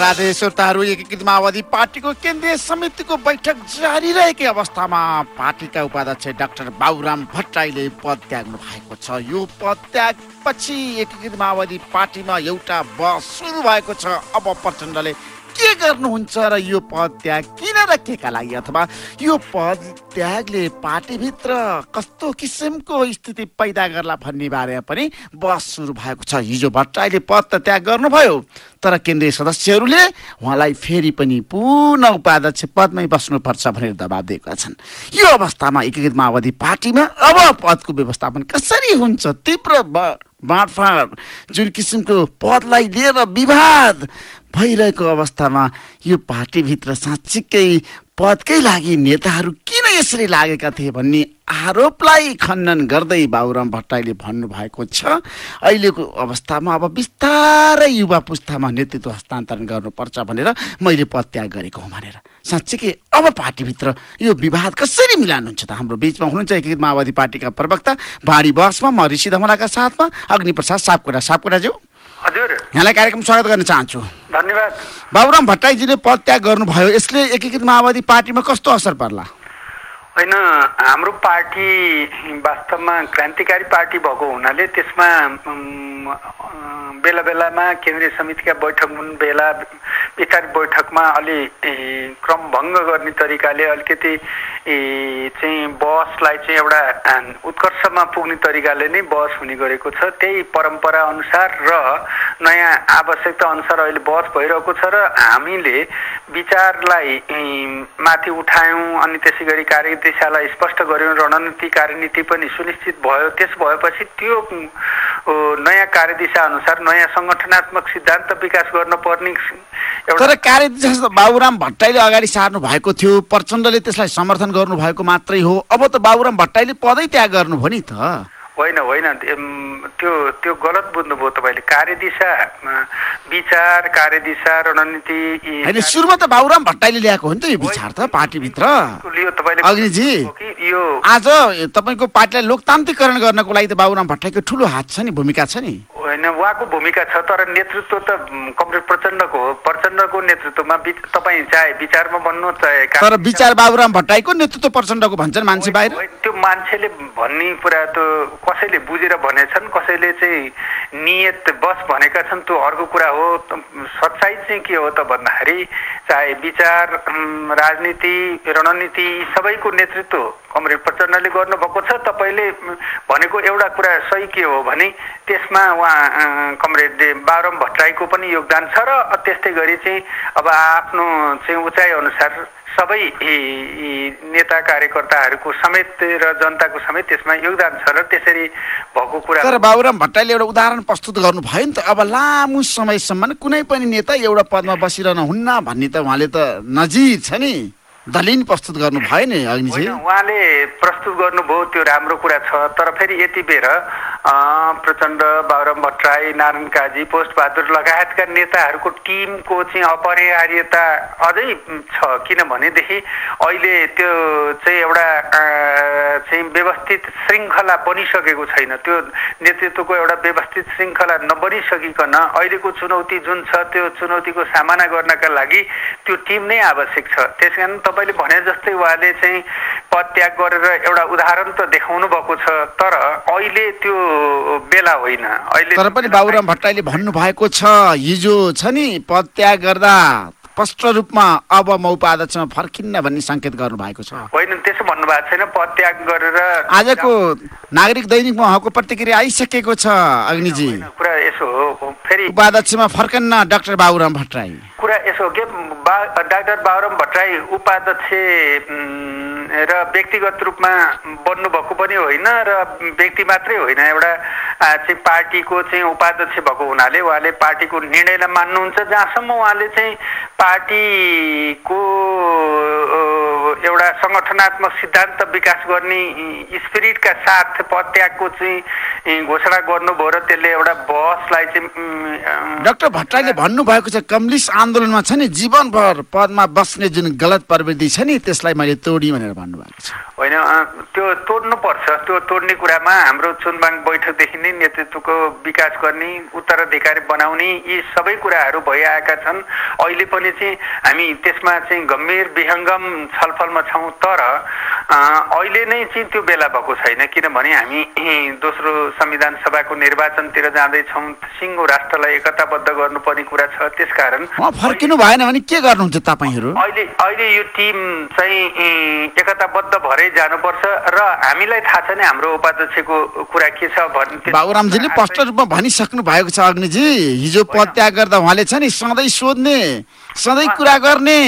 श्रोताहरू एकीकृत माओवादी पार्टीको केन्द्रीय समितिको बैठक जारी रहेकै अवस्थामा पार्टीका उपाध्यक्ष डाक्टर बाबुराम भट्टराईले पद त्याग्नु भएको छ। यो पद त्यागपछि एकीकृत माओवादी पार्टीमा एउटा बस सुरु भएको छ। अब प्रचण्डले के गर्नुहुन्छ र यो पद त्याग किन र केका लागि अथवा यो पद त्यागले पार्टीभित्र कस्तो किसिमको स्थिति पैदा गर्ला भन्ने बारेमा पनि बहस सुरु भएको छ। हिजो भट्टराईले पद त त्याग गर्नुभयो तर केन्द्रीय सदस्यहरूले उहाँलाई फेरि पनि पुनः उपाध्यक्ष पदमै बस्नुपर्छ भनेर दबाब दिएका छन्। यो अवस्थामा एकीकृत माओवादी पार्टीमा अब पदको व्यवस्थापन कसरी हुन्छ? तीव्र बाँडफाँड जुन किसिमको पदलाई लिएर विवाद भइरहेको अवस्थामा यो पार्टीभित्र साँच्चीकै पदकै लागि नेताहरू किन यसरी लागेका थिए भन्ने आरोपलाई खण्डन गर्दै बाबुराम भट्टराईले भन्नुभएको छ। अहिलेको अवस्थामा अब बिस्तारै युवा पुस्तामा नेतृत्व हस्तान्तरण गर्नुपर्छ भनेर मैले पत्याग गरेको हुँ भनेर। साँच्चीकै अब पार्टीभित्र यो विवाद कसरी मिलानुहुन्छ त? हाम्रो बिचमा हुनुहुन्छ एकीकृत माओवादी पार्टीका प्रवक्ता बाढी बसमा म ऋषि धमलाका साथमा अग्निप्रसाद सापकोटा। सापकोटाज्यू। हजुर। यहाँलाई कार्यक्रम स्वागत गर्न चाहन्छु। धन्यवाद। बाबुराम भट्टराईजीले पद त्याग गर्नुभयो यसले एकीकृत माओवादी पार्टीमा कस्तो असर पर्ला? होइन हाम्रो पार्टी वास्तवमा क्रान्तिकारी पार्टी भएको हुनाले त्यसमा बेला बेलामा केन्द्रीय समितिका बैठक हुन् बेला विस्तार बैठकमा अलि क्रम भङ्ग गर्ने तरिकाले अलिकति चाहिँ बसलाई चाहिँ एउटा उत्कर्षमा पुग्ने तरिकाले नै बस हुने गरेको छ। त्यही परम्परा अनुसार र नयाँ आवश्यकता अनुसार अहिले बस भइरहेको छ र हामीले विचारलाई माथि उठायौँ अनि त्यसै गरी कार्यदिशालाई स्पष्ट गऱ्यौँ रणनीति कार्यनीति पनि सुनिश्चित भयो। त्यस भएपछि त्यो नयाँ कार्यदिशा अनुसार नयाँ सङ्गठनात्मक सिद्धान्त विकास गर्न पर्ने तर कार्यदिशा बाबुराम भट्टराईले अगाडि सार्नु भएको थियो प्रचण्डले त्यसलाई समर्थन गर्नुभएको मात्रै हो। अब त बाबुराम भट्टराईले पदै त्याग गर्नुभयो नि त। होइन होइन। त्यो त्यो गलत बुझ्नुभयो तपाईँले। कार्यदिशा विचार कार्यदिशा रणनीति होइन सुरुमा त बाबुराम भट्टराईले ल्याएको हो नि त यो विचार त पार्टीभित्र। अग्निजी यो आज तपाईँको पार्टीलाई लोकतान्त्रिकरण गर्नको लागि त बाबुराम भट्टराईको ठुलो हात छ नि भूमिका छ नि। होइन उहाँको भूमिका छ तर नेतृत्व त कमरेड प्रचण्डको हो। प्रचण्डको नेतृत्वमा तपाईँ चाहे विचारमा भन्नु चाहे तर विचार बाबुराम भट्टराईको नेतृत्व प्रचण्डको भन्छन् मान्छे बाहिर? त्यो मान्छेले भन्ने कुरा त कसैले बुझेर भनेछन् कसैले चाहिँ नियत बस भनेका छन् त्यो अर्को कुरा हो। सच्चाइ चाहिँ के हो त भन्दाखेरि चाहे विचार राजनीति रणनीति सबैको नेतृत्व कमरेड प्रचण्डले गर्नुभएको छ। तपाईँले भनेको एउटा कुरा सही के हो भने त्यसमा उहाँ कमरेड बारम भट्टराईको पनि योगदान छ र त्यस्तै गरी चाहिँ अब आफ्नो चाहिँ उचाइ अनुसार सबै नेता कार्यकर्ताहरूको समेत र जनताको समेत त्यसमा योगदान छ र त्यसरी भएको कुरा तर बाबुराम भट्टराईले एउटा उदाहरण प्रस्तुत गर्नु भयो नि त। अब लामो समयसम्म कुनै पनि नेता एउटा पदमा बसिरहन हुन्न भन्ने त उहाँले त नजिर छ नि। दलिन प्रस्तुत गर्नु भयो नि अग्निजी। उहाँले प्रस्तुत गर्नुभयो त्यो राम्रो कुरा छ। तर फेरि यति बेर प्रचण्ड बाबुराम भट्टराई नारायण काजी पोस्ट बहादुर लगायतका नेताहरूको टिमको चाहिँ अपरिहार्यता अझै छ। किनभनेदेखि अहिले त्यो चाहिँ एउटा चाहिँ व्यवस्थित श्रृङ्खला बनिसकेको छैन। त्यो नेतृत्वको एउटा व्यवस्थित श्रृङ्खला नबनिसकिकन अहिलेको चुनौती जुन छ त्यो चुनौतीको सामना गर्नका लागि त्यो टिम नै आवश्यक छ। त्यस कारण तपाईँले भने जस्तै उहाँले चाहिँ पद त्याग गरेर एउटा उदाहरण त देखाउनु भएको छ तर अहिले त्यो बेला होइन। अहिले तर पनि बाबुराम भट्टराईले भन्नुभएको छ हिजो छ नि पद त्याग गर्दा स्पष्ट रूपमा अब म उपाध्यक्षमा फर्किन्न भन्ने सङ्केत गर्नुभएको छ। होइन त्यसो भन्नुभएको छैन पद त्याग गरेर आजको नागरिक दैनिकमा उहाँको प्रतिक्रिया आइसकेको छ अग्निजी। कुरा यसो हो। फेरि उपाध्यक्षमा फर्कन्न डाक्टर बाबुराम भट्टराई। कुरा यसो के? बा डाक्टर बाबुराम भट्टराई उपाध्यक्ष र व्यक्तिगत रूपमा बन्नुभएको पनि होइन र व्यक्ति मात्रै होइन। एउटा चाहिँ पार्टीको चाहिँ उपाध्यक्ष भएको हुनाले उहाँले पार्टीको निर्णयलाई मान्नुहुन्छ। जहाँसम्म उहाँले चाहिँ पार्टीको एउटा सङ्गठनात्मक सिद्धान्त विकास गर्ने स्पिरिटका साथ पदत्यागको चाहिँ घोषणा गर्नुभयो र त्यसले एउटा बहसलाई चाहिँ डाक्टर भट्टराईले भन्नुभएको छ कम्युनिस्ट आन्दोलनमा छ नि जीवनभर पदमा बस्ने जुन गलत प्रवृत्ति छ नि त्यसलाई मैले तोडी भनेर भन्नुभएको छ। होइन त्यो तोड्नुपर्छ। त्यो तोड्ने कुरामा हाम्रो चुनबाङ बैठकदेखि नै नेतृत्वको विकास गर्ने उत्तराधिकारी बनाउने यी सबै कुराहरू भइआएका छन्। अहिले पनि चाहिँ हामी त्यसमा चाहिँ गम्भीर विहङ्गम छलफलमा छौँ तर अहिले नै चाहिँ त्यो बेला भएको छैन किनभने हामी दोस्रो संविधान सभाको निर्वाचनतिर जाँदैछौँ। सिङ्गो राष्ट्रलाई एकताबद्ध गर्नुपर्ने कुरा छ त्यसकारण फर्किनु भएन भने के गर्नुहुन्छ तपाईँहरू? अहिले अहिले यो टिम चाहिँ एकताबद्ध भएरै जानुपर्छ र हामीलाई थाहा छ नि हाम्रो उपाध्यक्षको कुरा के छ भन्ने बाबुरामजीले स्पष्ट रूपमा भनिसक्नु भएको छ अग्निजी। हिजो पदत्याग गर्दा उहाँले छ नि सधैँ सोध्ने सधैँ कुरा गर्ने।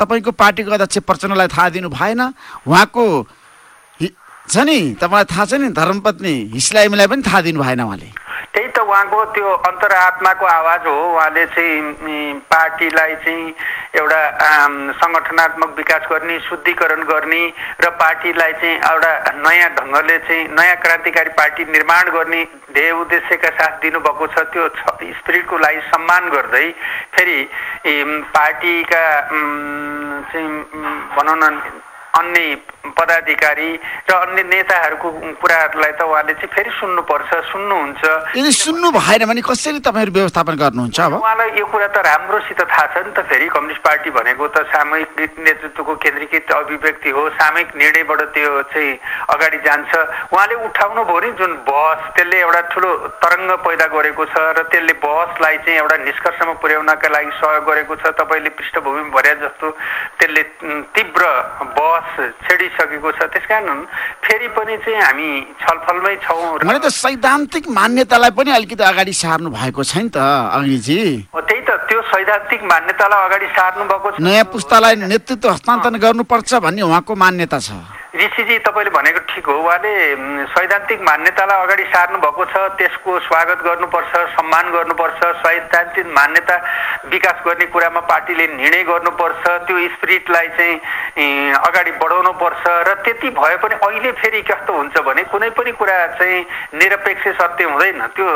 तपाईँको पार्टीको अध्यक्ष प्रचण्डलाई थाहा दिनु भएन। उहाँको छ नि तपाईँलाई थाहा छ नि धर्मपत्नी हिस्लाइमीलाई पनि थाहा दिनु भएन उहाँले। उहाँको त्यो अन्तरात्माको आवाज हो। उहाँले चाहिँ पार्टीलाई चाहिँ एउटा सङ्गठनात्मक विकास गर्ने शुद्धिकरण गर्ने र पार्टीलाई चाहिँ एउटा नयाँ ढङ्गले चाहिँ नयाँ क्रान्तिकारी पार्टी निर्माण गर्ने ध्येय उद्देश्यका साथ दिनुभएको छ। त्यो स्पिरिटको लागि सम्मान गर्दै फेरि पार्टीका चाहिँ भनौँ न अन्य पदाधिकारी र अन्य नेताहरूको कुराहरूलाई त उहाँले चाहिँ फेरि सुन्नुपर्छ सुन्नुहुन्छ। यदि सुन्नु भएन भने कसरी तपाईँहरू व्यवस्थापन गर्नुहुन्छ अब? उहाँलाई यो कुरा त राम्रोसित थाहा छ नि त फेरि कम्युनिस्ट पार्टी भनेको त सामूहिक नेतृत्वको केन्द्रीकृत अभिव्यक्ति हो सामूहिक निर्णयबाट त्यो चाहिँ अगाडि जान्छ। उहाँले उठाउनु भयो नि जुन बहस त्यसले एउटा ठुलो तरङ्ग पैदा गरेको छ र त्यसले बहसलाई चाहिँ एउटा निष्कर्षमा पुर्याउनका लागि सहयोग गरेको छ। तपाईँले पृष्ठभूमि भर्या जस्तो त्यसले तीव्र बहस छेडिसकेको छ त्यस कारण फेरि पनि चाहिँ हामी छलफलमै छौँ मैले त सैद्धान्तिक मान्यतालाई पनि अलिकति अगाडि सार्नु भएको छ नि त हो, त्यही त त्यो सैद्धान्तिक मान्यतालाई अगाडि सार्नु भएको छ नयाँ पुस्तालाई नेतृत्व हस्तान्तरण गर्नुपर्छ भन्ने उहाँको मान्यता छ ऋषिजी तपाईँले भनेको ठिक हो। उहाँले सैद्धान्तिक मान्यतालाई अगाडि सार्नु भएको छ। त्यसको स्वागत गर्नुपर्छ सम्मान गर्नुपर्छ। सैद्धान्तिक मान्यता विकास गर्ने कुरामा पार्टीले निर्णय गर्नुपर्छ। त्यो स्पिरिटलाई चाहिँ अगाडि बढाउनुपर्छ। र त्यति भए पनि अहिले फेरि कस्तो हुन्छ भने कुनै पनि कुरा चाहिँ निरपेक्ष सत्य हुँदैन। त्यो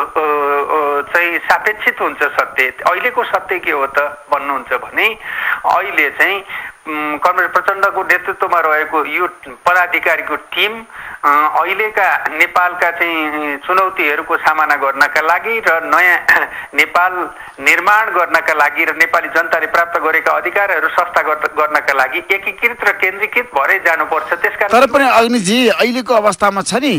चाहिँ सापेक्षित हुन्छ सत्य। अहिलेको सत्य के हो त भन्नुहुन्छ भने अहिले चाहिँ कमरेड प्रचण्डको नेतृत्वमा रहेको यो पदाधिकारीको टिम अहिलेका नेपालका चाहिँ चुनौतीहरूको सामना गर्नका लागि र नयाँ नेपाल निर्माण गर्नका लागि र नेपाली जनताले प्राप्त गरेका अधिकारहरू सस्ता गर्नका लागि एकीकृत र केन्द्रीकृत भएरै जानुपर्छ। त्यसकारण तर पनि अग्निजी अहिलेको अवस्थामा छ नि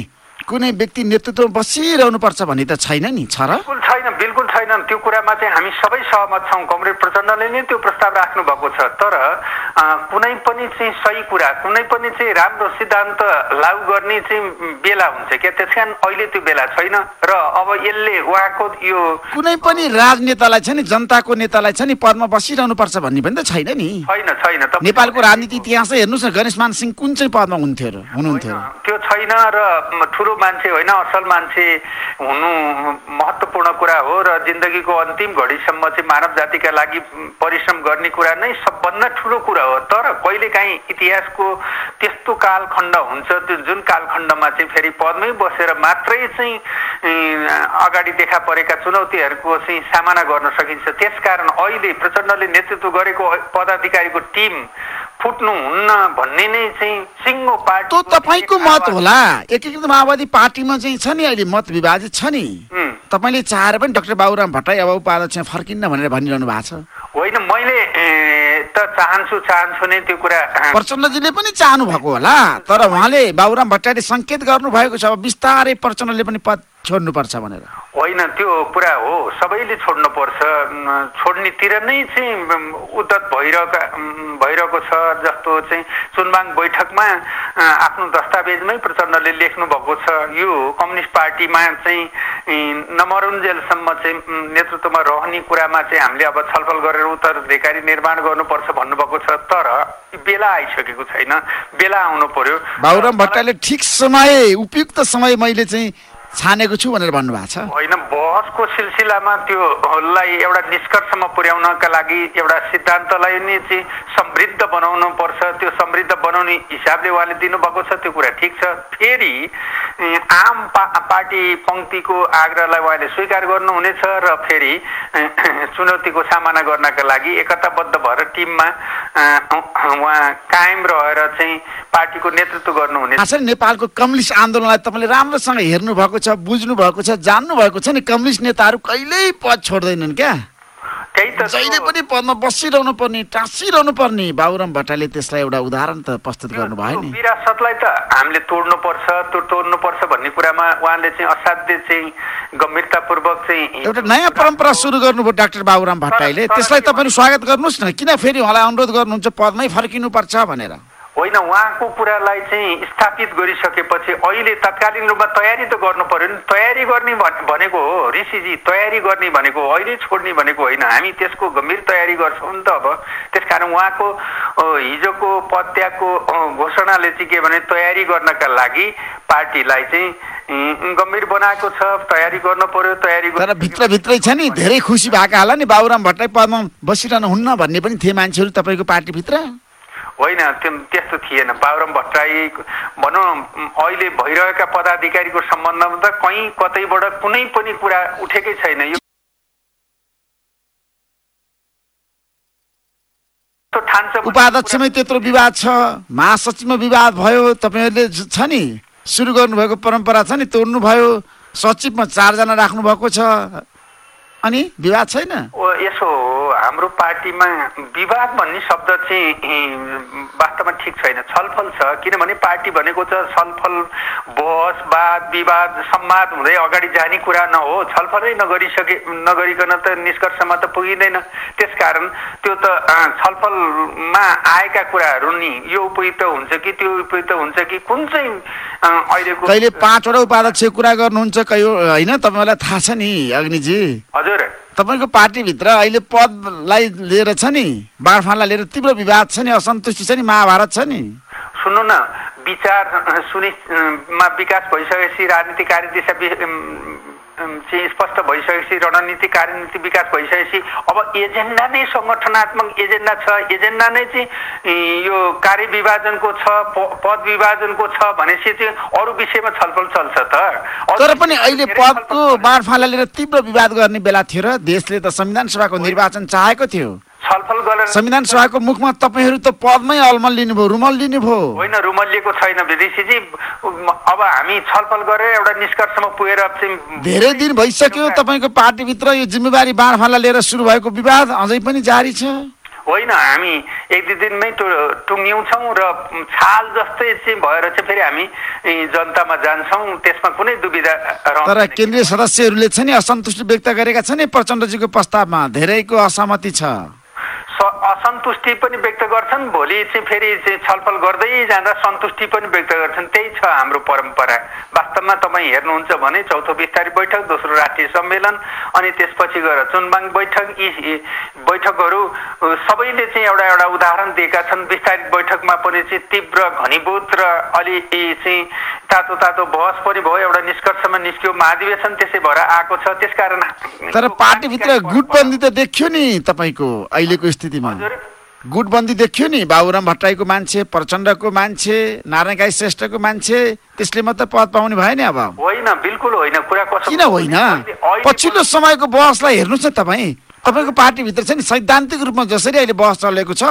कुनै व्यक्ति नेतृत्वमा बसिरहनु पर्छ भन्ने त छैन नि छ र? बिल्कुल छैन बिल्कुल छैन। त्यो कुरामा चाहिँ हामी सबै सहमत छौँ। कमरेड प्रचण्डले नै त्यो प्रस्ताव राख्नु भएको छ। तर कुनै पनि चाहिँ सही कुरा कुनै पनि चाहिँ राम्रो सिद्धान्त लागू गर्ने चाहिँ बेला हुन्छ क्या? त्यस कारण अहिले त्यो बेला छैन। र अब यसले उहाँको यो कुनै पनि राजनेतालाई छ नि जनताको नेतालाई छ नि पदमा बसिरहनु पर्छ भन्ने पनि त छैन नि। छैन छैन। नेपालको राजनीति इतिहासै हेर्नुहोस् न गणेश मान सिंह कुन चाहिँ पदमा हुन्थ्यो र हुनुहुन्थ्यो? त्यो छैन र ठुलो मान्छे होइन असल मान्छे हुनु महत्त्वपूर्ण कुरा हो र जिन्दगीको अन्तिम घडीसम्म चाहिँ मानव जातिका लागि परिश्रम गर्ने कुरा नै सबभन्दा ठुलो कुरा हो। तर कहिलेकाहीँ इतिहासको त्यस्तो कालखण्ड हुन्छ त्यो जुन कालखण्डमा चाहिँ फेरि पदमै बसेर मात्रै चाहिँ अगाडि देखा परेका चुनौतीहरूको चाहिँ सामना गर्न सकिन्छ। त्यसकारण अहिले प्रचण्डले नेतृत्व गरेको पदाधिकारीको टिम फुट्नु हुन्न भन्ने नै चाहिँ सिङ्गो पार्टी तपाईँको मत होला। एकीकृत माओवादी पार्टीमा चाहिँ छ नि अहिले मत विभाजित छ नि। तपाईँले चाहेर पनि डाक्टर बाबुराम भट्टराई अब उपाध्यक्ष फर्किन्न भनेर भनिरहनु भएको छ। होइन मैले त चाहन्छु चाहन्छु नै त्यो कुरा। प्रचण्डजीले पनि चाहनु भएको होला तर उहाँले बाबुराम भट्टराईले सङ्केत गर्नुभएको छ। अब बिस्तारै प्रचण्डले पनि पद छोड्नुपर्छ भनेर। होइन त्यो कुरा हो। सबैले छोड्नुपर्छ। छोड्नेतिर नै चाहिँ उद्धत भइरहेका भइरहेको छ जस्तो चाहिँ चुनबाङ बैठकमा आफ्नो दस्तावेजमै प्रचण्डले लेख्नु भएको छ। यो कम्युनिस्ट पार्टीमा चाहिँ नमरुन्जेलसम्म चाहिँ नेतृत्वमा रहने कुरामा चाहिँ हामीले अब छलफल गरेर उत्तराधिकारी निर्माण गर्नुपर्छ भन्नुभएको छ। तर बेला आइसकेको छैन। बेला आउनु पर्यो। बाबुराम भट्टराईले ठिक समय उपयुक्त समय मैले चाहिँ छानेको छु भनेर भन्नुभएको छ। होइन बहस बहसको सिलसिलामा त्योलाई एउटा निष्कर्षमा पुर्याउनका लागि एउटा सिद्धान्तलाई नै चाहिँ समृद्ध बनाउनु पर्छ त्यो समृद्ध बनाउने हिसाबले उहाँले दिनुभएको छ त्यो कुरा ठिक छ। फेरि आम पा पार्टी पङ्क्तिको आग्रहलाई उहाँले स्वीकार गर्नुहुनेछ र फेरि चुनौतीको सामना गर्नका लागि एकताबद्ध भएर टिममा उहाँ कायम रहेर चाहिँ पार्टीको नेतृत्व गर्नुहुनेछ। नेपालको कम्युनिस्ट आन्दोलनलाई तपाईँले राम्रोसँग हेर्नु भएको छ बुझ्नु भएको छ जान्नु भएको छ नि कम्युनिस्ट नेताहरू कहिल्यै पद छोड्दैनन् क्या? जहिले पनि पदमा बसिरहनु पर्ने टाँसिरहनु पर्ने बाबुराम भट्टराईले त्यसलाई एउटा उदाहरण त प्रस्तुत गर्नु भयो नि। विरासतलाई त हामीले तोड्नुपर्छ त्यो तोड्नुपर्छ भन्ने कुरामा उहाँले चाहिँ असाध्य चाहिँ गम्भीरतापूर्वक चाहिँ एउटा नयाँ परम्परा सुरु गर्नुभयो डाक्टर बाबुराम भट्टराईले त्यसलाई तपाईँले स्वागत गर्नुहोस् न। किन फेरि उहाँलाई अनुरोध गर्नुहुन्छ पदमै फर्किनुपर्छ भनेर। होइन उहाँको कुरालाई चाहिँ स्थापित गरिसकेपछि अहिले तत्कालीन रूपमा तयारी त गर्नु पर्यो नि। तयारी गर्ने भनेको हो। ऋषिजी तयारी गर्ने भनेको अहिले छोड्ने भनेको होइन। हामी त्यसको गम्भीर तयारी गर्छौँ नि त अब। त्यस कारण उहाँको हिजोको पत्यागको घोषणाले चाहिँ के भने तयारी गर्नका लागि पार्टीलाई चाहिँ गम्भीर बनाएको छ। तयारी गर्नु पर्यो तयारी तर भित्रभित्रै छ नि। धेरै खुसी भएका होला नि बाबुराम भट्टराई पदमा बसिरहनु हुन्न भन्ने पनि थिए मान्छेहरू तपाईँको पार्टीभित्र। होइन त्यो त्यस्तो थिएन। बाबुराम भट्टराई भनौँ अहिले भइरहेका पदाधिकारीको सम्बन्धमा त कहीँ कतैबाट कुनै पनि कुरा उठेकै छैन। यो उपाध्यक्षमै त्यत्रो विवाद छ। महासचिवमा विवाद भयो तपाईँहरूले छ नि सुरु गर्नुभएको परम्परा छ नि तोड्नु भयो सचिवमा चारजना राख्नु भएको छ। अनि विवाद छैन? यसो हाम्रो पार्टीमा विवाद भन्ने शब्द चाहिँ वास्तवमा ठिक छैन। छलफल छ किनभने पार्टी भनेको त छलफल बहस वाद विवाद संवाद हुँदै अगाडि जाने कुरा न हो। छलफलै नगरिसके नगरिकन त निष्कर्षमा त पुगिँदैन। त्यसकारण त्यो त छलफलमा आएका कुराहरू नि यो उपयुक्त हुन्छ कि त्यो उपयुक्त हुन्छ कि कुन चाहिँ अहिलेको कहिले पाँचवटा उपाध्यक्ष कुरा गर्नुहुन्छ कहिले होइन तपाईँलाई थाहा छ नि अग्निजी? हजुर तपाईँको पार्टीभित्र अहिले पदलाई लिएर छ नि बाँडफाँडलाई लिएर तीव्र विवाद छ नि असन्तुष्टि छ नि महाभारत छ नि। सुन्नु न विचार सुनिमा विकास भइसकेपछि राजनीतिक कार्यदिशा चाहिँ स्पष्ट भइसकेपछि रणनीति कार्यनीति विकास भइसकेपछि अब एजेन्डा नै सङ्गठनात्मक एजेन्डा छ। एजेन्डा नै चाहिँ यो कार्य विभाजनको छ पद विभाजनको छ भनेपछि चाहिँ अरू विषयमा छलफल चल्छ त। तर पनि अहिले पदको बाँडफाँडलाई लिएर तीव्र विवाद गर्ने बेला थियो र देशले त संविधान सभाको निर्वाचन चाहेको थियो। छलफल गरेर संविधान सभाको मुखमा तपाईँहरू त पदमै अलमल लिनुभयो रुमल लिनुभयो। होइन रुमल लिएको छैन। ऋषिजी अब हामी छलफल गरेर एउटा निष्कर्षमा पुगेर चाहिँ धेरै दिन भइसक्यो। तपाईँको पार्टीभित्र यो जिम्मेवारी बाँडफाँडलाई लिएर सुरु भएको विवाद अझै पनि जारी छ। होइन हामी एक दुई दिनमै टुङ्ग्यौछौँ र छाल जस्तै चाहिँ भएर चाहिँ फेरि हामी जनतामा जान्छौँ। त्यसमा कुनै दुविधा तर केन्द्रीय सदस्यहरूले छ नि असन्तुष्टि व्यक्त गरेका छन्। नि प्रचण्डजीको प्रस्तावमा धेरैको असहमति छ। असन्तुष्टि पनि व्यक्त गर्छन्। भोलि चाहिँ फेरि छलफल गर्दै जाँदा सन्तुष्टि पनि व्यक्त गर्छन्। त्यही छ हाम्रो परम्परा। वास्तवमा तपाईँ हेर्नुहुन्छ भने चौथो विस्तारी बैठक दोस्रो राष्ट्रिय सम्मेलन अनि त्यसपछि गएर चुनबाङ बैठक यी बैठकहरू सबैले चाहिँ एउटा एउटा उदाहरण दिएका छन्। विस्तारित बैठकमा पनि चाहिँ तीव्र घनीभूत र अलि चाहिँ तातो तातो बहस पनि भयो। एउटा निष्कर्षमा निस्क्यो महाधिवेशन त्यसै भएर आएको छ। त्यसकारण तर पार्टीभित्र गुटबन्दी त देखियो नि तपाईँको अहिलेको स्थितिमा। गुटबन्दी देखियो नि बाबुराम भट्टराईको मान्छे प्रचण्डको मान्छे नारायण गाई श्रेष्ठको मान्छे त्यसले मात्र पद पाउने भयो नि अब। होइन बिल्कुल होइन। कुरा किन होइन? पछिल्लो समयको बहसलाई हेर्नुहोस् न तपाईँ। तपाईँको पार्टीभित्र छ नि सैद्धान्तिक रूपमा जसरी अहिले बहस चलेको छ?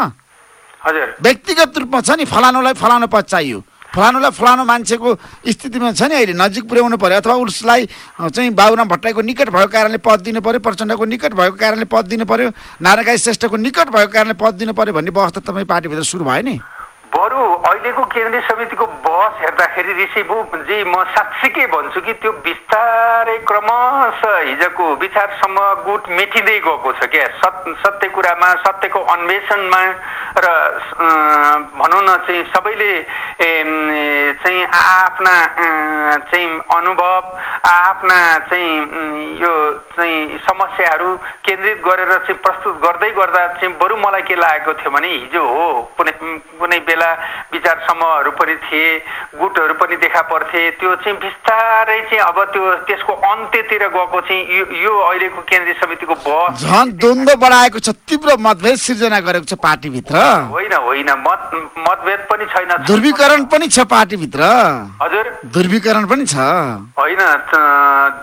हजुर। व्यक्तिगत रूपमा छ नि फलानुलाई फलानु पद चाहियो फलानुलाई फलानु मान्छेको स्थितिमा छ नि अहिले नजिक पुर्याउनु पऱ्यो अथवा उसलाई चाहिँ बाबुराम भट्टराईको निकट भएको कारणले पद दिनु पऱ्यो प्रचण्डको निकट भएको कारणले पद दिनु पऱ्यो नारायण श्रेष्ठको निकट भएको कारणले पद दिनु पऱ्यो भन्ने बहस त तपाईँ पार्टीभित्र सुरु भयो नि। बरु अहिलेको केन्द्रीय समितिको बहस हेर्दाखेरि ऋषिबुजी म साँच्चीकै भन्छु कि त्यो बिस्तारै क्रमशः हिजोको विचारसम्म गुट मेटिँदै गएको छ क्या? सत् सत्य कुरामा सत्यको अन्वेषणमा र भनौँ न चाहिँ सबैले चाहिँ आफ्ना चाहिँ अनुभव आफ्ना चाहिँ यो चाहिँ समस्याहरू केन्द्रित गरेर चाहिँ प्रस्तुत गर्दै गर्दा चाहिँ बरु मलाई के लागेको थियो भने हिजो हो कुनै कुनै बेला विचार समूहहरू पनि थिए गुटहरू पनि देखा पर्थे त्यो चाहिँ बिस्तारै चाहिँ अब त्यो त्यसको अन्त्यतिर गएको चाहिँ यो अहिलेको केन्द्रीय समितिको बस झन् द्वन्द्व बढाएको छ तीव्र मतभेद सिर्जना गरेको छ पार्टीभित्र। होइन होइन मत मतभेद पनि छैन। ध्रुवीकरण पनि छ पार्टीभित्र। हजुर। ध्रुवीकरण पनि छ। होइन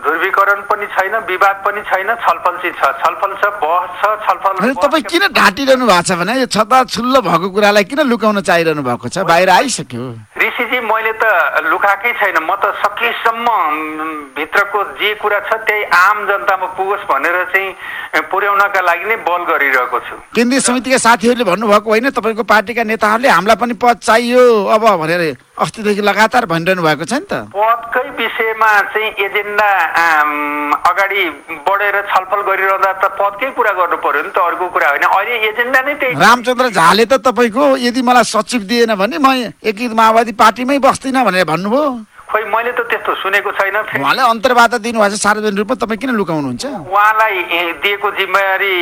ध्रुवीकरण पनि छैन विवाद पनि छैन छलफल चाहिँ छ। छलफल छ बहस छ छलफल तपाईँ किन ढाँटिरहनु भएको छ भने यो छता छुल्लो भएको कुरालाई किन लुकाउन चाहिरहनु भएको छ? बाहिर आइसक्यो। ऋषिजी मैले त लुकाएकै छैन। म त सकेसम्म भित्रको जे कुरा छ त्यही आम जनतामा पुगोस् भनेर चाहिँ पुर्याउनका लागि नै बल गरिरहेको छु। केन्द्रीय समितिका साथीहरूले भन्नुभएको होइन तपाईँको पार्टीका नेताहरूले हामीलाई पनि पद चाहियो। अब भनेर अस्तिदेखि लगातार भनिरहनु भएको छ नि त। पदकै विषयमा चाहिँ एजेन्डा अगाडि बढेर छलफल गरिरहँदा त पदकै कुरा गर्नु पर्यो नि त अर्को कुरा होइन। अहिले एजेन्डा नै त्यही रामचन्द्र झाले त तपाईँको यदि मलाई सचिव दिएन भने म एकीकृत माओवादी पार्टीमै बस्दिनँ भनेर भन्नुभयो। खोइ मैले त त्यस्तो सुनेको छैन। उहाँले अन्तर्वार्ता दिनुभएको छ सार्वजनिक रूपमा तपाईँ किन लुकाउनुहुन्छ? उहाँलाई दिएको जिम्मेवारी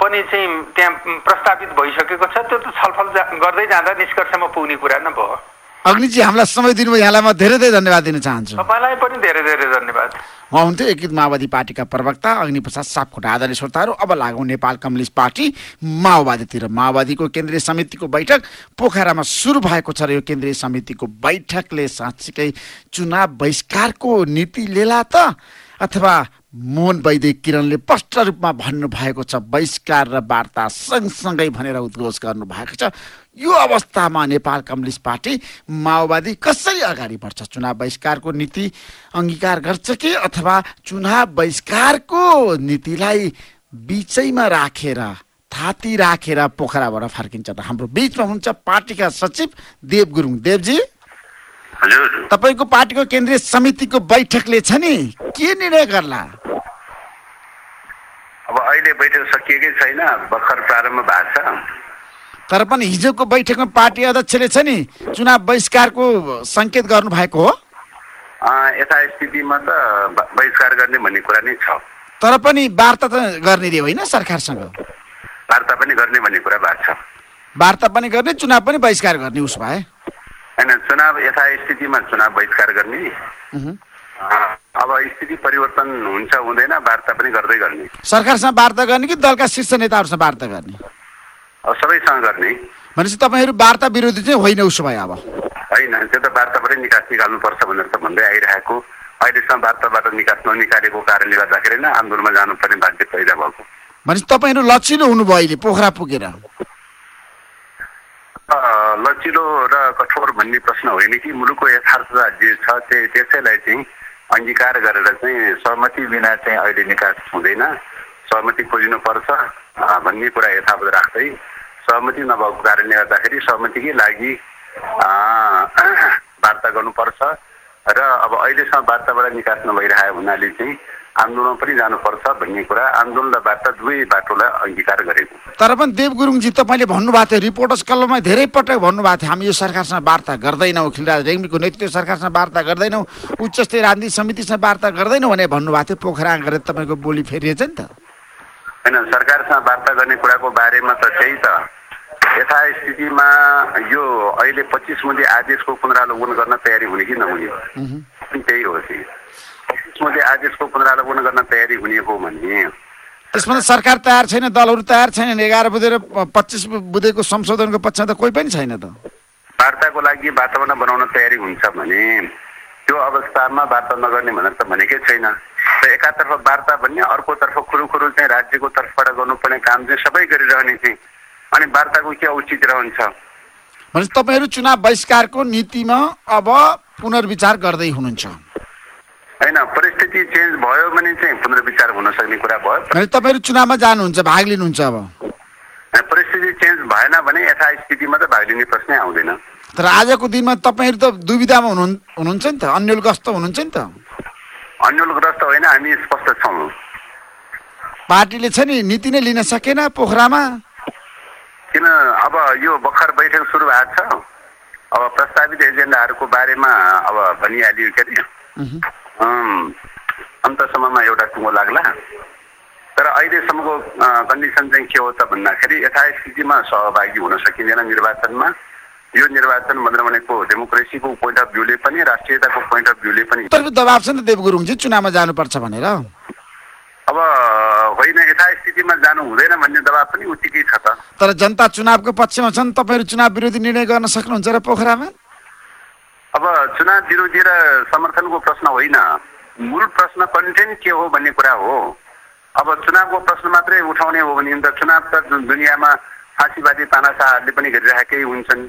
पनि चाहिँ त्यहाँ प्रस्तावित भइसकेको छ। त्यो त छलफल गर्दै जाँदा निष्कर्षमा पुग्ने कुरा नै भयो। अग्निजी हामीलाई समय दिनुभयो यहाँलाई म धेरै धेरै धन्यवाद दिन चाहन्छु। तपाईँलाई पनि धेरै धेरै धन्यवाद। हुन्थ्यो एकीकृत माओवादी पार्टीका प्रवक्ता अग्निप्रसाद सापकोटा आदरणीय श्रोताहरू अब लागौँ नेपाल कम्युनिस्ट पार्टी माओवादीतिर। माओवादीको केन्द्रीय समितिको बैठक पोखरामा सुरु भएको छ र यो केन्द्रीय समितिको बैठकले साँच्चीकै चुनाव बहिष्कारको नीति लेला त अथवा मोहन वैदिक किरणले स्पष्ट रूपमा भन्नुभएको छ बहिष्कार र वार्ता सँगसँगै भनेर उद्घोष गर्नुभएको छ। यो अवस्थामा नेपाल कम्युनिस्ट पार्टी माओवादी कसरी अगाडि बढ्छ? चुनाव बहिष्कारको नीति अङ्गीकार गर्छ कि अथवा चुनाव बहिष्कारको नीतिलाई बिचैमा राखेर थाती राखेर पोखराबाट फर्किन्छ त हाम्रो बिचमा हुन्छ पार्टीका सचिव देव गुरुङ। देवजी? तपाईँको पार्टीको केन्द्रीय समितिको बैठकले छ नि के निर्णय गर्ला? अब अहिले बैठक सकिएकै छैन भर्खर प्रारम्भ भएको छ। तर पनि हिजोको बैठकमा पार्टी अध्यक्षले छ नि चुनाव बहिष्कारको सङ्केत गर्नु भएको हो। यथास्थितिमा त बहिष्कार गर्ने भन्ने कुरा नै छ। तर पनि वार्ता त गर्ने रे होइन सरकारसँग? वार्ता पनि गर्ने भन्ने कुरा भएको छ। वार्ता पनि गर्ने चुनाव पनि बहिष्कार गर्ने उसो भए? होइन चुनाव यथास्थितिमा चुनाव बहिष्कार गर्ने। अब स्थिति परिवर्तन हुन्छ हुँदैन वार्ता पनि गर्दै गर्ने। सरकारसँग वार्ता गर्ने कि दलका शीर्ष नेताहरूसँग वार्ता गर्ने? सबैसँग गर्ने। भनेपछि तपाईँहरू वार्ता विरोधी चाहिँ होइन उसो भए अब। होइन त्यो त वार्ताबाटै निकास निकाल्नुपर्छ भनेर त भन्दै आइरहेको। अहिलेसम्म वार्ताबाट निकास ननिकालेको कारणले गर्दाखेरि नै आन्दोलनमा जानुपर्ने बाध्य पैदा भएको। भनेपछि तपाईँहरू लचिलो हुनुभयो अहिले पोखरा पुगेर। लचिलो र कठोर भन्ने प्रश्न होइन कि मुलुकको यथार्थता जे छ त्यही त्यसैलाई चाहिँ अङ्गीकार गरेर चाहिँ सहमति बिना चाहिँ अहिले निकास हुँदैन। सहमति खोजिनुपर्छ भन्ने कुरा यथावत राख्दै सहमति नभएको कारणले गर्दाखेरि सहमतिकै लागि वार्ता गर्नुपर्छ। र अब अहिलेसम्म वार्ताबाट निकास नभइरहेको हुनाले चाहिँ आन्दोलन पनि जानुपर्छ भन्ने कुरा। आन्दोलन र वार्ता दुवै बाटोलाई अङ्गीकार गरेको। तर पनि देव गुरुङजी तपाईँले भन्नुभएको थियो रिपोर्टर्स क्लबमा धेरै पटक भन्नुभएको थियो हामी यो सरकारसँग वार्ता गर्दैनौँ खिलराज रेग्मीको नेतृत्व सरकारसँग वार्ता गर्दैनौँ उच्च स्तरीय राजनीतिक समितिसँग वार्ता गर्दैनौँ भनेर भन्नुभएको थियो। पोखरा गरेर तपाईँको बोली फेरिएछ नि त। होइन सरकारसँग वार्ता गर्ने कुराको बारेमा त त्यही त। यथास्थितिमा यो अहिले पच्चिस मुदी आदेशको पुनरावलोकन गर्न तयारी हुने कि नहुने? त्यही हो कि। पच्चिस मुदी आदेशको पुनरावलोकन गर्न तयारी हुने हो भने त्यसमा सरकार तयार छैन दलहरू तयार छैनन् एघार बुधे र पच्चिस बुधेको संशोधनको पक्षमा त कोही पनि छैन त। वार्ताको लागि वातावरण बनाउन तयारी हुन्छ भने त्यो अवस्थामा वार्ता नगर्ने भनेर त भनेकै छैन। र एकातर्फ वार्ता भन्ने अर्कोतर्फ कुरो कुरो चाहिँ राज्यको तर्फबाट गर्नुपर्ने काम चाहिँ सबै गरिरहने। चाहिँ अनि वार्ताको के औचित्य रहन्छ भनेपछि तपाईँहरू चुनाव बहिष्कारको नीतिमा अब पुनर्विचार गर्दै हुनुहुन्छ। होइन परिस्थिति चेन्ज भयो भने चाहिँ पुनर्विचार हुन सक्ने कुरा भयो। तपाईँहरू चुनावमा जानुहुन्छ भाग लिनुहुन्छ अब। परिस्थिति चेन्ज भएन भने यथास्थितिमा त भाग लिने प्रश्नै आउँदैन। तर आजको दिनमा तपाईँहरू त दुविधामा हुनु हुनुहुन्छ नि त अन्यलग्रस्त हुनुहुन्छ नि त। अन्यलग्रस्त होइन हामी स्पष्ट छौँ। पार्टीले छ नि नीति नै लिन सकेन पोखरामा। किन अब यो भर्खर बैठक सुरु भएको छ? अब प्रस्तावित एजेन्डाहरूको बारेमा अब भनिहालियो के अरे? अन्तसम्ममा एउटा टुङ्गो लाग्ला। तर अहिलेसम्मको कन्डिसन चाहिँ के हो त भन्दाखेरि यथास्थितिमा सहभागी हुन सकिँदैन निर्वाचनमा। यो निर्वाचन भनेर भनेको डेमोक्रेसीको पोइन्ट अफ भ्यूले पनि राष्ट्रियताको पोइन्ट अफ भ्यूले पनि। दबाब छ नि त देव गुरुङजी चुनावमा जानुपर्छ भनेर। अब होइन यथास्थितिमा जानु हुँदैन भन्ने दबाब पनि उत्तिकै छ त। तर जनता चुनावको पक्षमा छन् तपाईँहरू चुनाव विरोधी निर्णय गर्न सक्नुहुन्छ र पोखरामा? अब चुनाव विरोधी र समर्थनको प्रश्न होइन। मूल प्रश्न कन्टेन्ट के हो भन्ने कुरा हो। अब चुनावको प्रश्न मात्रै उठाउने हो भने त चुनाव त जुन दुनियाँमा फाँसीवादी तानासाहरूले पनि गरिरहेकै हुन्छन्।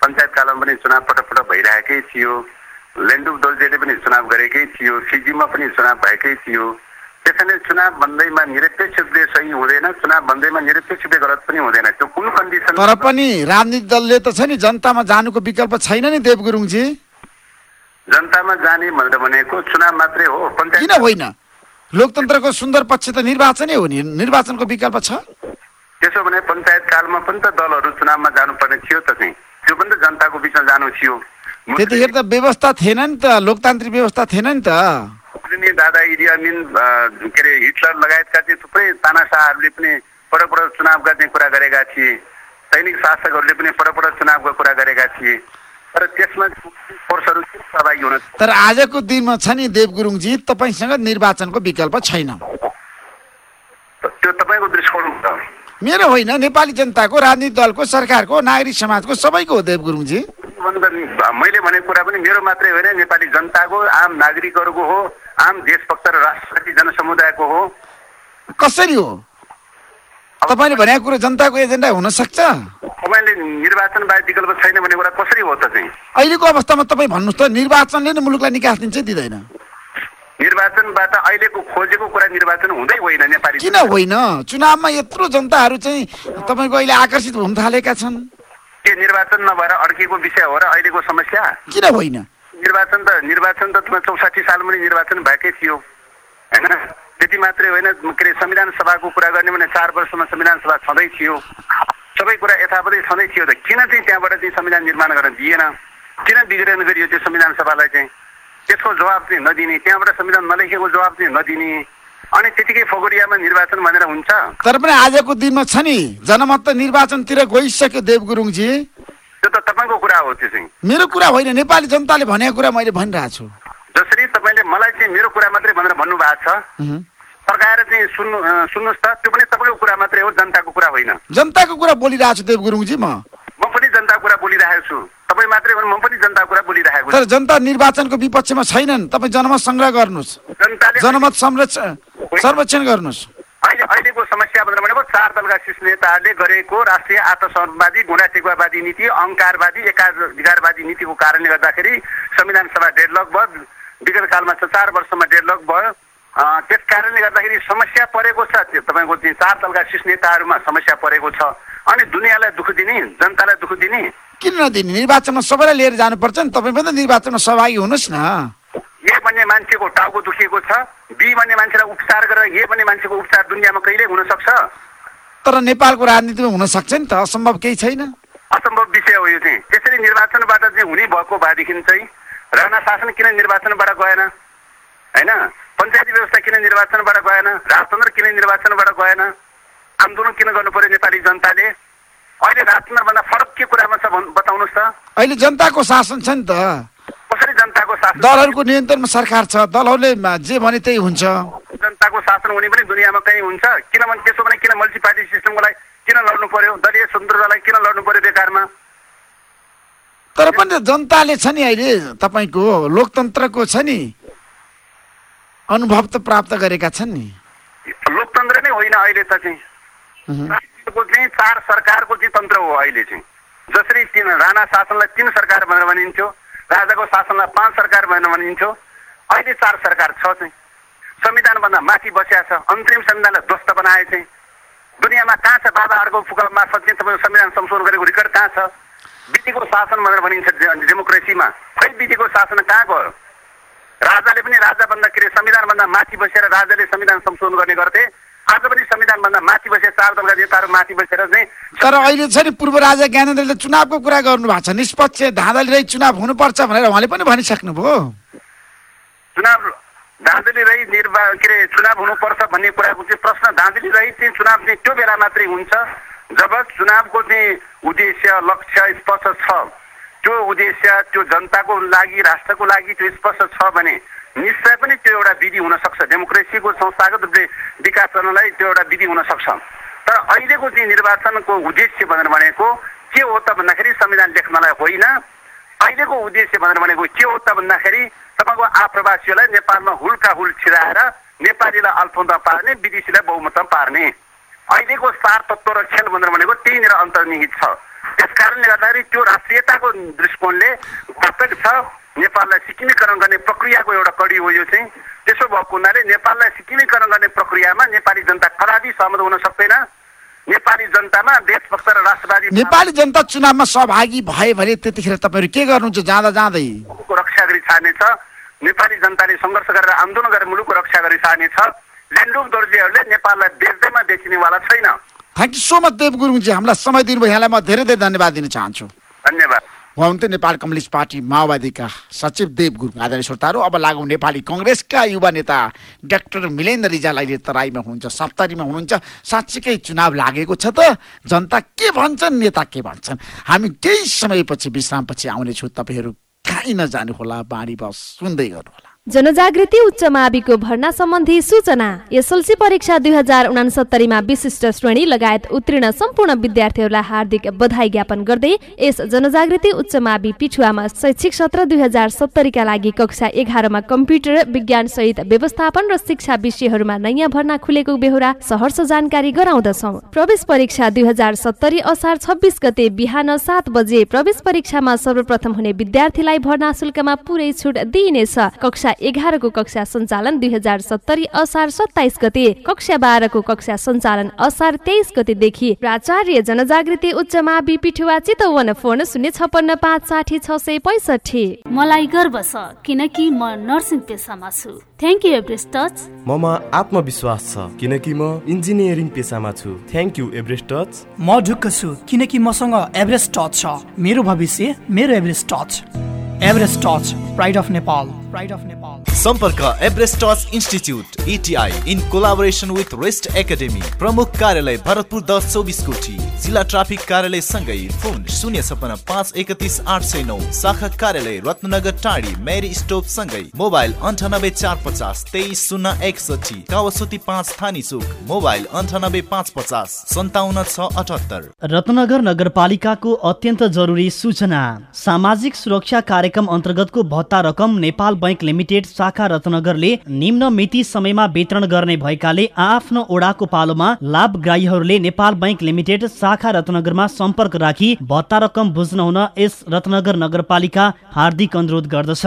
पञ्चायत कालमा पनि चुनाव पटक पटक भइरहेकै थियो। लेन्डुप दोल्जेले पनि चुनाव गरेकै थियो। फिजीमा पनि चुनाव भएकै थियो। त्यसैले चुनाव भन्दैमा निरपेक्षले सही हुँदैन चुनाव भन्दैमा निरपेक्षले गलत पनि हुँदैन। त्यो कुन कन्डिसन? तर पनि राजनीतिक दलले त छ नि जनतामा जानुको विकल्प छैन नि देव गुरुङजी। जनतामा जाने भनेर भनेको चुनाव मात्रै हो किन होइन? लोकतन्त्रको सुन्दर पक्ष त निर्वाचनै हो नि। निर्वाचनको विकल्प छ। त्यसो भने पञ्चायत कालमा पनि त दलहरू चुनावमा जानुपर्ने थियो त चाहिँ त्यो पनि त जनताको बिचमा जानु थियो। त्यतिखेर त व्यवस्था थिएन नि त लोकतान्त्रिक व्यवस्था थिएन नि त। मुस्लिम दादा इडी अमिन के अरे हिटलर लगायतका चाहिँ थुप्रै तानासाहरूले पनि पटक पटक चुनावका चाहिँ कुरा गरेका थिए। सैनिक शासकहरूले पनि पटक पटक चुनावको कुरा गरेका थिए। तर त्यसमा फोर्सहरू सहभागी हुन तर आजको दिनमा छ नि देव गुरुङजी तपाईँसँग निर्वाचनको विकल्प छैन। त्यो तपाईँको दृष्टिकोण हुन्छ। मेरो होइन नेपाली जनताको राजनीतिक दलको सरकारको नागरिक समाजको सबैको हो देव गुरुङजी। मैले भनेको कुरा पनि मेरो मात्रै होइन नेपाली जनताको आम नागरिकहरूको हो आम देशभक्त र राष्ट्रपति जनसमुदायको हो। कसरी हो? तपाईँले भनेको कुरो जनताको एजेन्डा हुन सक्छ तपाईँले निर्वाचन बाहेक विकल्प छैन भन्ने कुरा कसरी हो त चाहिँ? अहिलेको अवस्थामा तपाईँ भन्नुहोस् त निर्वाचनले नै मुलुकलाई निकास दिन्छ दिँदैन? निर्वाचनबाट अहिलेको खोजेको कुरा निर्वाचन हुँदै होइन नेपाली किन होइन? चुनावमा यत्रो जनताहरू चाहिँ तपाईँको अहिले आकर्षित हुन थालेका छन्। के निर्वाचन नभएर अड्किएको विषय हो र अहिलेको समस्या। किन होइन? निर्वाचन त निर्वाचन त चौसाठी सालमा नि निर्वाचन भएकै थियो होइन? त्यति मात्रै होइन के अरे संविधान सभाको कुरा गर्ने भने चार वर्षमा संविधान सभा छँदै थियो। सबै कुरा यथावतै छँदै थियो त। किन चाहिँ त्यहाँबाट चाहिँ संविधान निर्माण गर्न दिएन? किन विघटन गरियो त्यो संविधान सभालाई चाहिँ? त्यसको जवाब चाहिँ नदिने। त्यहाँबाट संविधान नलेखेको जवाब चाहिँ नदिने। अनि त्यतिकै फोगोरियामा निर्वाचन भनेर हुन्छ। तर पनि आजको दिनमा छ नि जनमत त निर्वाचनतिर गइसक्यो देव गुरुङजी त्यो त तपाईँको कुरा हो त्यो चाहिँ। मेरो कुरा होइन नेपाली जनताले भनेको कुरा मैले भनिरहेको छु। जसरी तपाईँले मलाई चाहिँ मेरो कुरा मात्रै भनेर भन्नुभएको छ। फर्काएर चाहिँ सुन्नु सुन्नुहोस् त त्यो पनि तपाईँको कुरा मात्रै हो जनताको कुरा होइन। जनताको कुरा बोलिरहेको छु देव गुरुङजी म। म पनि जनताको कुरा बोलिरहेको छु। तपाईँ मात्रै हो भने म पनि जनताको कुरा बोलिरहेको छु। तर जनता निर्वाचनको विपक्षमा छैनन् तपाईँ जनमत सङ्ग्रह गर्नुहोस्। जनताले जनमत संरक्षण सर्वेक्षण गर्नुहोस्। अहिले अहिलेको समस्या भनेर भनेको चार दलका शीर्ष नेताहरूले गरेको राष्ट्रिय आत्मसम्वादी गुणाटेकुवादी नीति अहङ्कारवादी एकाधिकारवादी नीतिको कारणले गर्दाखेरि संविधान सभा डेडलक भयो। विगत कालमा छ चार वर्षमा डेडलक भयो। त्यस कारणले गर्दाखेरि समस्या परेको छ। त्यो तपाईँको चार दलका शीर्ष नेताहरूमा समस्या परेको छ। अनि दुनियाँलाई दुःख दिने जनतालाई दुःख दिने। किन नदिने? निर्वाचनमा सबैलाई लिएर जानुपर्छ नि। तपाईँ पनि त निर्वाचनमा सहभागी हुनुहोस् न। ए भन्ने मान्छेको टाउको दुखिएको छ बी भन्ने मान्छेलाई उपचार गरेर ए भन्ने मान्छेको उपचार दुनियाँमा कहिल्यै हुन सक्छ तर नेपालको राजनीतिमा हुन सक्छ नि त असम्भव केही छैन। असम्भव विषय हो यो चाहिँ। त्यसरी निर्वाचनबाट चाहिँ हुने भएको भएदेखि चाहिँ राणा शासन किन निर्वाचनबाट गएन? होइन? पञ्चायती व्यवस्था किन निर्वाचनबाट गएन? राजतन्त्र किन निर्वाचनबाट गएन? आन्दोलन किन गर्नु पर्यो नेपाली जनताले? अहिले राजतन्त्रभन्दा फरक के कुरामा छ बताउनुहोस् त। अहिले जनताको शासन छ नि त। जनताको शासन दलहरूको नियन्त्रणमा सरकार छ दलहरूले जे भने त्यही हुन्छ। जनताको शासन हुने पनि दुनियाँमा कहीँ हुन्छ। किनभने त्यसो भने किन मल्टिपार्टी सिस्टमको लागि किन लड्नु पर्यो? दलीय स्वतन्त्रतालाई किन लड्नु पर्यो बेकारमा? तर पनि जनताले छ नि अहिले तपाईँको लोकतन्त्रको छ नि। अनुभव त प्राप्त गरेका छन् नि। लोकतन्त्र नै होइन अहिले त चाहिँ। चाहिँ चार सरकारको चाहिँ तन्त्र हो अहिले चाहिँ। जसरी तिन राणा शासनलाई तिन सरकार भनेर भनिन्थ्यो। राजाको शासनलाई पाँच सरकार भनेर भनिन्थ्यो अहिले चार सरकार छ चाहिँ। संविधानभन्दा माथि बसिया छ। अन्तरिम संविधानलाई ध्वस्त बनाए चाहिँ। दुनियाँमा कहाँ छ? बाबाहरूको फुका मार्फत चाहिँ तपाईँको संविधान संशोधन गरेको रेकर्ड कहाँ छ? विधिको शासन भनेर भनिन्छ डेमोक्रेसीमा खै विधिको शासन कहाँ गयो? राजाले पनि राजाभन्दा के अरे संविधानभन्दा माथि बसेर राजाले संविधान संशोधन गर्ने गर्थे। आज पनि संविधानभन्दा माथि बसेर चार दलका नेताहरू माथि बसेर चाहिँ तर अहिले छ नि पूर्व राजा ज्ञानेन्द्रले चुनावको कुरा गर्नु भएको छ। निष्पक्ष धाँधली रही चुनाव हुनुपर्छ भनेर उहाँले पनि भनिसक्नुभयो। चुनाव धाँधली रही निर्वा के अरे चुनाव हुनुपर्छ भन्ने कुराको चाहिँ प्रश्न धाँधली रही चाहिँ चुनाव चाहिँ त्यो बेला मात्रै हुन्छ जब चुनावको चाहिँ उद्देश्य लक्ष्य स्पष्ट छ। त्यो उद्देश्य त्यो जनताको लागि राष्ट्रको लागि त्यो स्पष्ट छ भने निश्चय पनि त्यो एउटा विधि हुनसक्छ। डेमोक्रेसीको संस्थागत रूपले विकास गर्नलाई त्यो एउटा विधि हुनसक्छ। तर अहिलेको चाहिँ निर्वाचनको उद्देश्य भनेर भनेको के हो त भन्दाखेरि संविधान लेख्नलाई होइन। अहिलेको उद्देश्य भनेर भनेको के हो त भन्दाखेरि तपाईँको आप्रवासीलाई नेपालमा हुल्का हुल छिराएर नेपालीलाई अल्पमतमा पार्ने विदेशीलाई बहुमतमा पार्ने। अहिलेको सार तत्त्व र खेल भनेर भनेको त्यहीँनिर अन्तर्निहित छ। त्यस कारणले गर्दाखेरि त्यो राष्ट्रियताको दृष्टिकोणले वास्तविक छ। नेपाललाई सिक्किमीकरण गर्ने प्रक्रियाको एउटा कडी हो यो चाहिँ। त्यसो भएको हुनाले नेपाललाई सिक्किमीकरण गर्ने प्रक्रियामा नेपाली जनता कदापि सहमत हुन सक्दैन। नेपाली जनतामा देशभक्त र राष्ट्रवादी नेपाली जनता चुनावमा सहभागी भए भने त्यतिखेर तपाईँहरू के गर्नुहुन्छ? जाँदा जाँदै। रक्षा गरी छाड्नेछ। नेपाली जनताले सङ्घर्ष गरेर आन्दोलन गरेर मुलुकको रक्षा गरी छाड्नेछ। लेन्डुप दर्जीहरूले नेपाललाई बेच्दैमा बेचिनेवाला छैन। Thank you so much Dev Gurungji हामीलाई समय दिनुभयो। यहाँलाई म धेरै धेरै धन्यवाद दिन चाहन्छु। धन्यवाद। उहाँ नेपाल कम्युनिस्ट पार्टी माओवादीका सचिव देव गुरुङ आदरणीय श्रोताहरू। अब लागौँ नेपाली कङ्ग्रेसका युवा नेता डाक्टर मिलेन्द्र रिजाल अहिले तराईमा हुनुहुन्छ सप्तरीमा हुनुहुन्छ। साँच्चीकै चुनाव लागेको छ त। जनता के भन्छन् नेता के भन्छन्? हामी केही समयपछि विश्रामपछि आउनेछौँ। तपाईँहरू कहीँ नजानु होला बाणी बस सुन्दै गर्नुहोला। जनजागृति उच्च माविको भर्ना सम्बन्धी सूचना। एसएलसी परीक्षा दुई हजार उनासत्तरीमा विशिष्ट श्रेणी लगायत उत्तीर्ण सम्पूर्ण विद्यार्थीहरूलाई हार्दिक बधाई ज्ञापन गर्दै यस जनजागृति उच्च मावि पिठुवामा शैक्षिक सत्र दुई हजार सत्तरीका लागि कक्षा एघारमा कम्प्युटर विज्ञान सहित व्यवस्थापन र शिक्षा विषयहरूमा नयाँ भर्ना खुलेको बेहोरा सहर्ष जानकारी गराउँदछौ। प्रवेश परीक्षा दुई हजार सत्तरी असार छब्बिस गते बिहान सात बजे प्रवेश परीक्षामा सर्वप्रथम हुने विद्यार्थीलाई भर्ना शुल्कमा पुरै छुट दिइनेछ। कक्षा एघारको कक्षा सञ्चालन दुई हजार सत्तरी असार सत्ताइस गते कक्षा बाह्रको कक्षा सञ्चालन असार तेइस गतेदेखि प्राचार्य जनजागृति उच्च मावि पिठुवा चितवन फोन शून्य छपन्न पाँच साठी छ सय पैँसठी। मलाई गर्व छ किनकि म नर्सिङ पेसामा छु। थ्याङ्क यू एभरेस्ट टच ममा आत्मविश्वास छ किनकि म इन्जिनियरिङ पेसामा छु। थ्याङ्क यू एभरेस्ट टच म ढुक्क छु किनकि मसँग एभरेस्ट टच छ। मेरो भविष्य मेरो Everest touch Everest touch pride of Nepal pride of Nepal सम्पर्क Everest touch institute ETI in collaboration with rest academy प्रमुख कार्यालय भरतपुर दस चौबिस कोठी जिल्ला ट्राफिक कार्यालय सँगै फोन शून्य छपन्न पाँच एकतिस आठ सय नौ शाखा कार्यालय रत्नगर टाढी मेरी स्टोप सँगै मोबाइल अन्ठानब्बे चार पचास तेइस शून्य एकसठी कावसोती पाँच थानी चोक मोबाइल अन्ठानब्बे पाँच पचास सन्ताउन्न छ अठहत्तर रत्नगर नगरपालिकाको अत्यन्त जरुरी सूचना सामाजिक सुरक्षा कार्यक्रम अन्तर्गतको भत्ता रकम नेपाल बैंक लिमिटेड शाखा रत्नगरले निम्न मिति समयमा वितरण गर्ने भएकाले आफ्नो ओडाको पालोमा लाभग्राहीहरूले नेपाल बैंक लिमिटेड शाखा रत्नगरमा सम्पर्क राखी भत्ता रकम बुझ्न हुन यस रत्नगर नगरपालिका हार्दिक अनुरोध गर्दछ।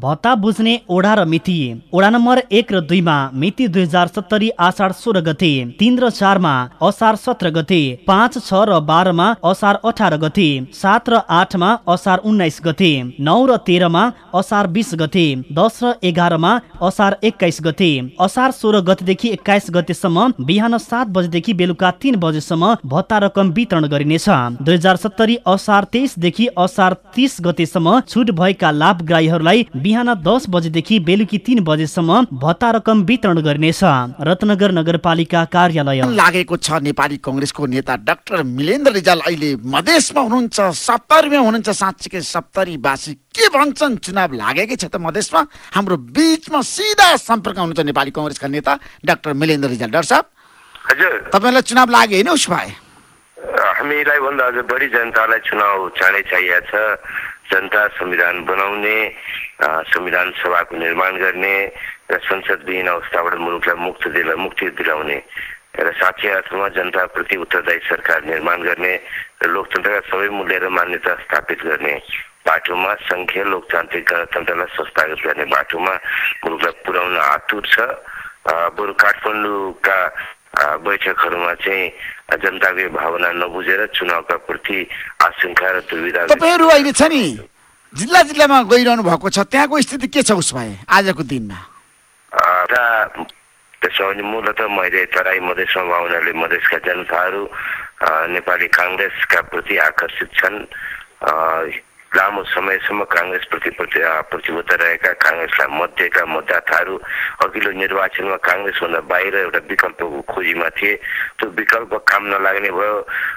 भत्ता बुझ्ने ओडा र मिति। ओडा नम्बर एक र दुईमा मिति दुई हजार सत्तरी आषाढ सोह्र गते तिन र चारमा असार सत्र गते पाँच छ र बाह्रमा असार अठार गते सात र आठमा असार उन्नाइस गते नौ र तेह्रमा असार बिस गते दस र एघारमा असार एक्काइस गते असार सोह्र गतेदेखि एक्काइस गतेसम्म बिहान सात बजेदेखि बेलुका तिन बजेसम्म भत्ता रकम वितरण गरिनेछ। दुई हजार सत्तरी असार तेइसदेखि असार तिस गतेसम्म छुट भएका लाभग्राहीहरूलाई बिहान दस बजेदेखि बेलुकी तिन बजेसम्म भत्ता रकम वितरण गरिनेछ। रत्नगर नगरपालिका कार्यालय। लागेको छ नेपाली कङ्ग्रेसको नेता डाक्टर मिलेन्द्र रिजाल अहिले मधेसमा हुनुहुन्छ सप्तरीमा हुनुहुन्छ साँच्चीकै सप्तरीवासी के भन्छन्? चुनाव लागेकै छ त मधेसमा हाम्रो बिचमा सिधा सम्पर्क हुनुहुन्छ नेपाली कङ्ग्रेसका नेता डाक्टर मिलेन्द्र रिजाल डाक्टर साहब। हजुर। तपाईँलाई चुनाव लाग्यो होइन उसो भए? हामीलाई भन्दा अझ बढी जनतालाई चुनाव चाँडै चाहिएको छ। जनता संविधान बनाउने संविधान सभाको निर्माण गर्ने र संसदविहीन अवस्थाबाट मुलुकलाई मुक्त दिला मुक्ति दिलाउने। र साँच्चै अर्थमा जनताप्रति उत्तरदायी सरकार निर्माण गर्ने र लोकतन्त्रका सबै मूल्य र मान्यता स्थापित गर्ने। बाटोमा सङ्घीय लोकतान्त्रिक गणतन्त्रलाई संस्थागत गर्ने बाटोमा मुलुकलाई पुर्याउन आतुर छ। बरु काठमाडौँका बैठकहरूमा चाहिँ जनताको भावना नबुझेर चुनावका प्रति आशंका र दुविधा तपाईँहरू अहिले छ नि? जिल्ला जिल्लामा गइरहनु भएको छ। त्यहाँको स्थिति के छ उस भए आजको दिनमा? त्यसो भने मूलत मैले तराई मधेसमा भावनाले मधेसका जनताहरू नेपाली काङ्ग्रेसका प्रति आकर्षित छन्। लामो समयसम्म काङ्ग्रेसप्रति प्रति प्रतिबद्ध रहेका काङ्ग्रेसलाई दिएका मतदाताहरू अघिल्लो निर्वाचनमा काङ्ग्रेसभन्दा बाहिर एउटा विकल्पको खोजीमा थिए त्यो विकल्प काम नलाग्ने भयो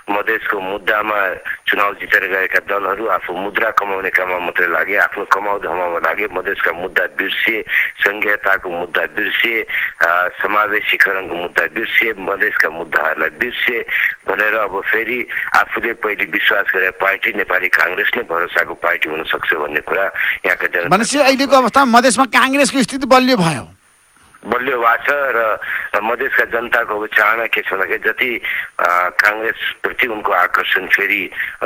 मधेसको मुद्दामा चुनाव जितेर गएका दलहरू आफू मुद्रा कमाउने काममा मात्रै लागे आफ्नो कमाउ धमाउमा लागे मधेसका मुद्दा बिर्सिए सङ्घीयताको मुद्दा बिर्सिए समावेशीकरणको मुद्दा बिर्सिए मधेसका मुद्दाहरूलाई बिर्सिए भनेर अब फेरि आफूले पहिले विश्वास गरे पार्टी नेपाली काङ्ग्रेस नै भरोसाको पार्टी हुन सक्छ भन्ने कुरा यहाँका जनता अहिलेको अवस्थामा मधेसमा काङ्ग्रेसको स्थिति बलियो भयो। बलियो भएको छ र मधेसका जनताको चाहना के छ। भन्दाखेरि जति काङ्ग्रेसप्रति उनको आकर्षण फेरि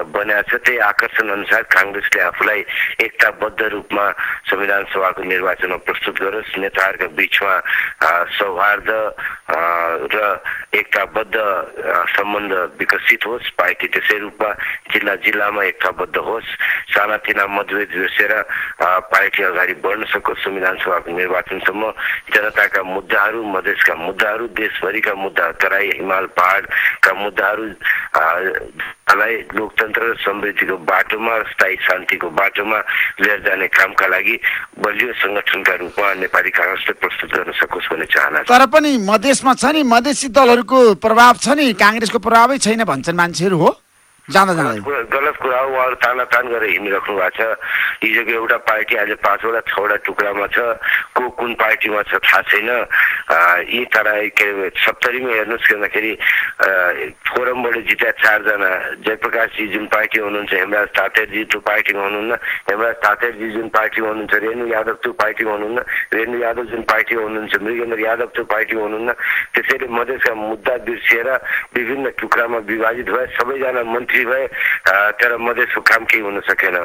बनाएको छ त्यही आकर्षण अनुसार काङ्ग्रेसले आफूलाई एकताबद्ध रूपमा संविधान सभाको निर्वाचनमा प्रस्तुत गरोस्। नेताहरूका बिचमा सौहार्द र एकताबद्ध सम्बन्ध विकसित होस्। पार्टी त्यसै रूपमा जिल्ला जिल्लामा एकताबद्ध होस्। सानातिना मतभेद बिर्सेर पार्टी अगाडि बढ्न सकोस्। संविधान सभाको निर्वाचनसम्म जनताका मुद्दाहरू मधेसका मुद्दाहरू देशभरिका मुद्दा तराई हिमाल पहाडका मुद्दाहरू लाई लोकतन्त्र र समृद्धिको बाटोमा स्थायी शान्तिको बाटोमा लिएर जाने कामका लागि बलियो सङ्गठनका रूपमा नेपाली काङ्ग्रेसले प्रस्तुत गर्न सकोस् भन्ने चाहना तर पनि मधेसमा छ नि मधेसी दलहरूको प्रभाव छ नि काङ्ग्रेसको प्रभावै छैन भन्छन् मान्छेहरू हो जाँदा गलत कुरा हो उहाँहरू तानातान गरेर हिँडिराख्नु भएको छ। हिजोको एउटा पार्टी आज पाँचवटा छवटा टुक्रामा छ। को कुन पार्टीमा छ थाहा छैन। यी तर के अरे सप्तरीमा हेर्नुहोस् भन्दाखेरि फोरमबाट जिता चारजना। जयप्रकाशजी जुन पार्टी हुनुहुन्छ हेमराज तातेरजी त्यो पार्टीमा हुनुहुन्न। हेमराज तातेरजी जुन पार्टीमा हुनुहुन्छ रेणु यादव त्यो पार्टीमा हुनुहुन्न। रेणु यादव जुन पार्टीमा हुनुहुन्छ मृगेन्द्र यादव त्यो पार्टीमा हुनुहुन्न। त्यसैले मधेसका मुद्दा बिर्सिएर विभिन्न टुक्रामा विभाजित भए सबैजना मन्त्री भए तर मधेसको काम केही हुन सकेन।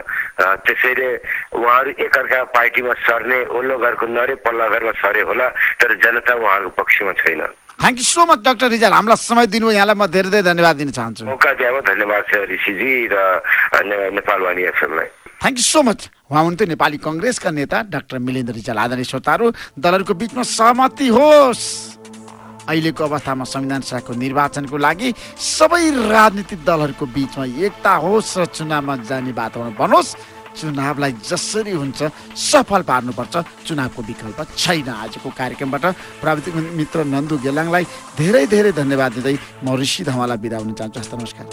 त्यसैले उहाँहरू एकअर्का पार्टीमा सर्ने ओल्लो घरको नरे पल्ला घरमा सरे होला तर जनता उहाँहरूको पक्षमा छैन। Thank you so much doctor Rijal हामीलाई समय दिनु यहाँलाई म धेरै धेरै धन्यवाद दिन चाहन्छु। मौका दिएमा धन्यवाद छ ऋषिजी र नेपाल वाणी एफएमलाई। थ्याङ्क यू सो मच उहाँ हुनुहुन्थ्यो नेपाली कङ्ग्रेसका नेता डाक्टर मिलेन्द्र रिजाल आदरणीय श्रोताहरू दलहरूको बिचमा सहमति होस्। अहिलेको अवस्थामा संविधान सभाको निर्वाचनको लागि सबै राजनीतिक दलहरूको बिचमा एकता होस् र चुनावमा जाने वातावरण बनोस् चुनावलाई जसरी हुन्छ सफल पार्नुपर्छ। चुनावको विकल्प छैन आजको कार्यक्रमबाट। प्राविधिक मित्र नन्दु गेलाङलाई धेरै धेरै धन्यवाद दिँदै म ऋषि धमालाई बिदा हुन चाहन्छु। हस्त नमस्कार।